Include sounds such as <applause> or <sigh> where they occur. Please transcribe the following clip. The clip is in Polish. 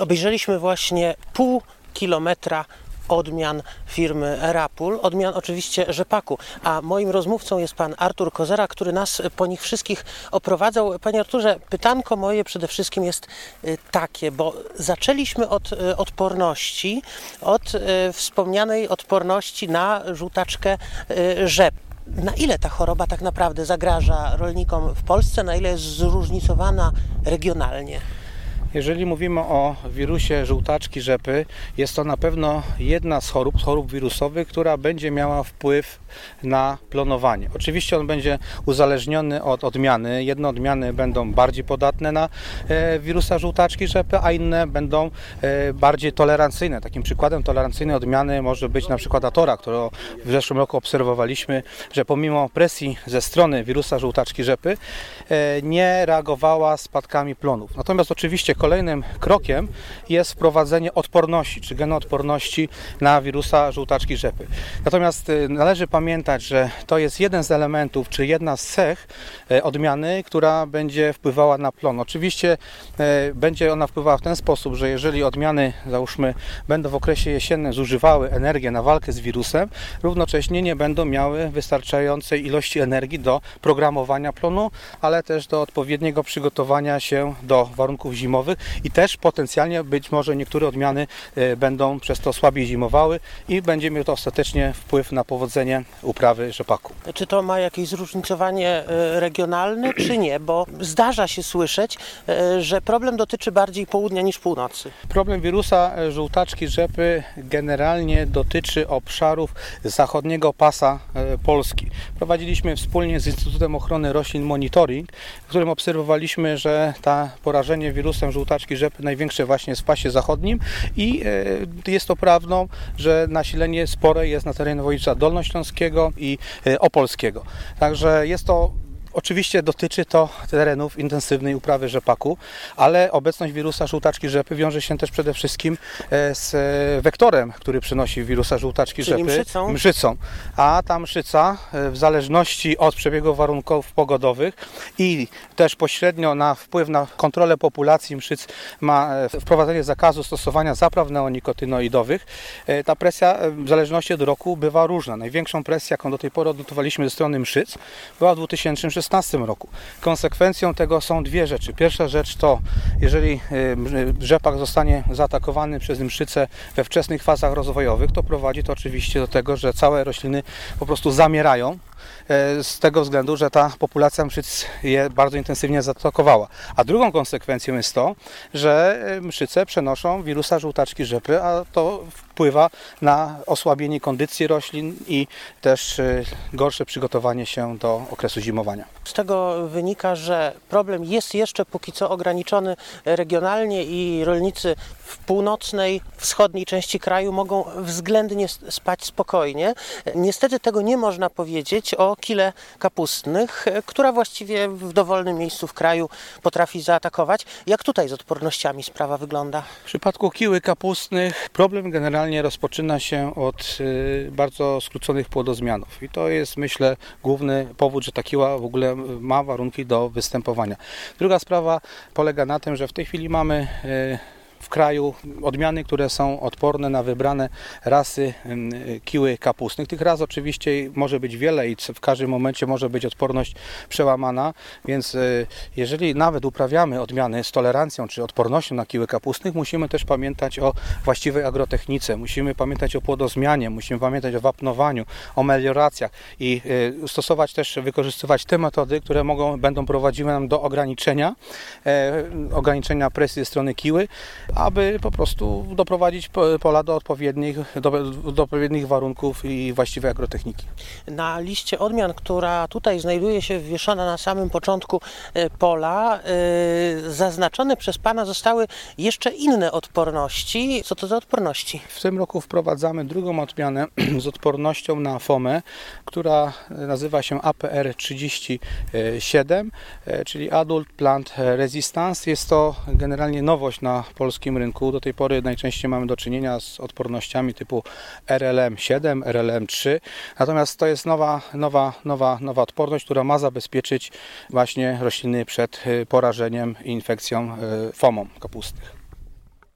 Obejrzeliśmy właśnie pół kilometra odmian firmy Rapul, odmian oczywiście rzepaku. A moim rozmówcą jest pan Artur Kozera, który nas po nich wszystkich oprowadzał. Panie Arturze, pytanko moje przede wszystkim jest y, takie, bo zaczęliśmy od y, odporności, od y, wspomnianej odporności na żółtaczkę rzep. Na ile ta choroba tak naprawdę zagraża rolnikom w Polsce, na ile jest zróżnicowana regionalnie? Jeżeli mówimy o wirusie żółtaczki rzepy, jest to na pewno jedna z chorób, chorób wirusowych, która będzie miała wpływ na plonowanie. Oczywiście on będzie uzależniony od odmiany. Jedne odmiany będą bardziej podatne na e, wirusa żółtaczki rzepy, a inne będą e, bardziej tolerancyjne. Takim przykładem tolerancyjnej odmiany może być na przykład Atora, którą w zeszłym roku obserwowaliśmy, że pomimo presji ze strony wirusa żółtaczki rzepy e, nie reagowała spadkami plonów. Natomiast oczywiście kolejnym krokiem jest wprowadzenie odporności, czy genoodporności na wirusa żółtaczki rzepy. Natomiast y, należy pamiętać, że to jest jeden z elementów, czy jedna z cech e, odmiany, która będzie wpływała na plon. Oczywiście e, będzie ona wpływała w ten sposób, że jeżeli odmiany, załóżmy, będą w okresie jesiennym zużywały energię na walkę z wirusem, równocześnie nie będą miały wystarczającej ilości energii do programowania plonu, ale też do odpowiedniego przygotowania się do warunków zimowych i też potencjalnie być może niektóre odmiany e, będą przez to słabiej zimowały i będzie miało to ostatecznie wpływ na powodzenie uprawy rzepaku. Czy to ma jakieś zróżnicowanie e, regionalne, czy nie? Bo zdarza się słyszeć, e, że problem dotyczy bardziej południa niż północy. Problem wirusa żółtaczki rzepy generalnie dotyczy obszarów zachodniego pasa Polski. Prowadziliśmy wspólnie z Instytutem Ochrony Roślin monitoring, w którym obserwowaliśmy, że ta porażenie wirusem żółtaczki rzepy największe właśnie w pasie zachodnim i e, jest to prawdą, że nasilenie spore jest na terenie województwa dolnośląskiego i e, opolskiego. Także jest to Oczywiście dotyczy to terenów intensywnej uprawy rzepaku, ale obecność wirusa żółtaczki rzepy wiąże się też przede wszystkim e, z wektorem, który przynosi wirusa żółtaczki Czyli rzepy. Mszycą. mszycą. A ta mszyca w zależności od przebiegu warunków pogodowych i też pośrednio na wpływ na kontrolę populacji mszyc ma wprowadzenie zakazu stosowania zapraw neonikotynoidowych. E, ta presja w zależności od roku bywa różna. Największą presję, jaką do tej pory odnotowaliśmy ze strony mszyc, była w 2016 roku. Konsekwencją tego są dwie rzeczy. Pierwsza rzecz to, jeżeli rzepak zostanie zaatakowany przez mszycę we wczesnych fazach rozwojowych, to prowadzi to oczywiście do tego, że całe rośliny po prostu zamierają z tego względu, że ta populacja mszyc je bardzo intensywnie zaatakowała. A drugą konsekwencją jest to, że e, mszyce przenoszą wirusa żółtaczki rzepy, a to wpływa na osłabienie kondycji roślin i też e, gorsze przygotowanie się do okresu zimowania. Z tego wynika, że problem jest jeszcze póki co ograniczony regionalnie i rolnicy w północnej, wschodniej części kraju mogą względnie spać spokojnie. Niestety tego nie można powiedzieć o kile kapustnych, która właściwie w dowolnym miejscu w kraju potrafi zaatakować. Jak tutaj z odpornościami sprawa wygląda? W przypadku kiły kapustnych problem generalnie rozpoczyna się od y, bardzo skróconych płodozmianów i to jest myślę główny powód, że ta kiła w ogóle ma warunki do występowania. Druga sprawa polega na tym, że w tej chwili mamy y, w kraju odmiany, które są odporne na wybrane rasy kiły kapustnych. Tych ras oczywiście może być wiele i w każdym momencie może być odporność przełamana, więc e, jeżeli nawet uprawiamy odmiany z tolerancją czy odpornością na kiły kapustnych, musimy też pamiętać o właściwej agrotechnice, musimy pamiętać o płodozmianie, musimy pamiętać o wapnowaniu, o melioracjach i e, stosować też, wykorzystywać te metody, które mogą, będą prowadziły nam do ograniczenia, e, ograniczenia presji ze strony kiły, aby po prostu doprowadzić pola do odpowiednich, do, do odpowiednich warunków i właściwej agrotechniki. Na liście odmian, która tutaj znajduje się wieszona na samym początku e, pola, yy, zaznaczone przez Pana zostały jeszcze inne odporności. Co to za odporności? W tym roku wprowadzamy drugą odmianę <clears throat> z odpornością na FOMę, która nazywa się APR 37, e, czyli Adult Plant Resistance. Jest to generalnie nowość na polskim polskim rynku. Do tej pory najczęściej mamy do czynienia z odpornościami typu RLM7, RLM3. Natomiast to jest nowa, nowa, nowa, nowa odporność, która ma zabezpieczyć właśnie rośliny przed y, porażeniem i infekcją y, FOMą kapustnych.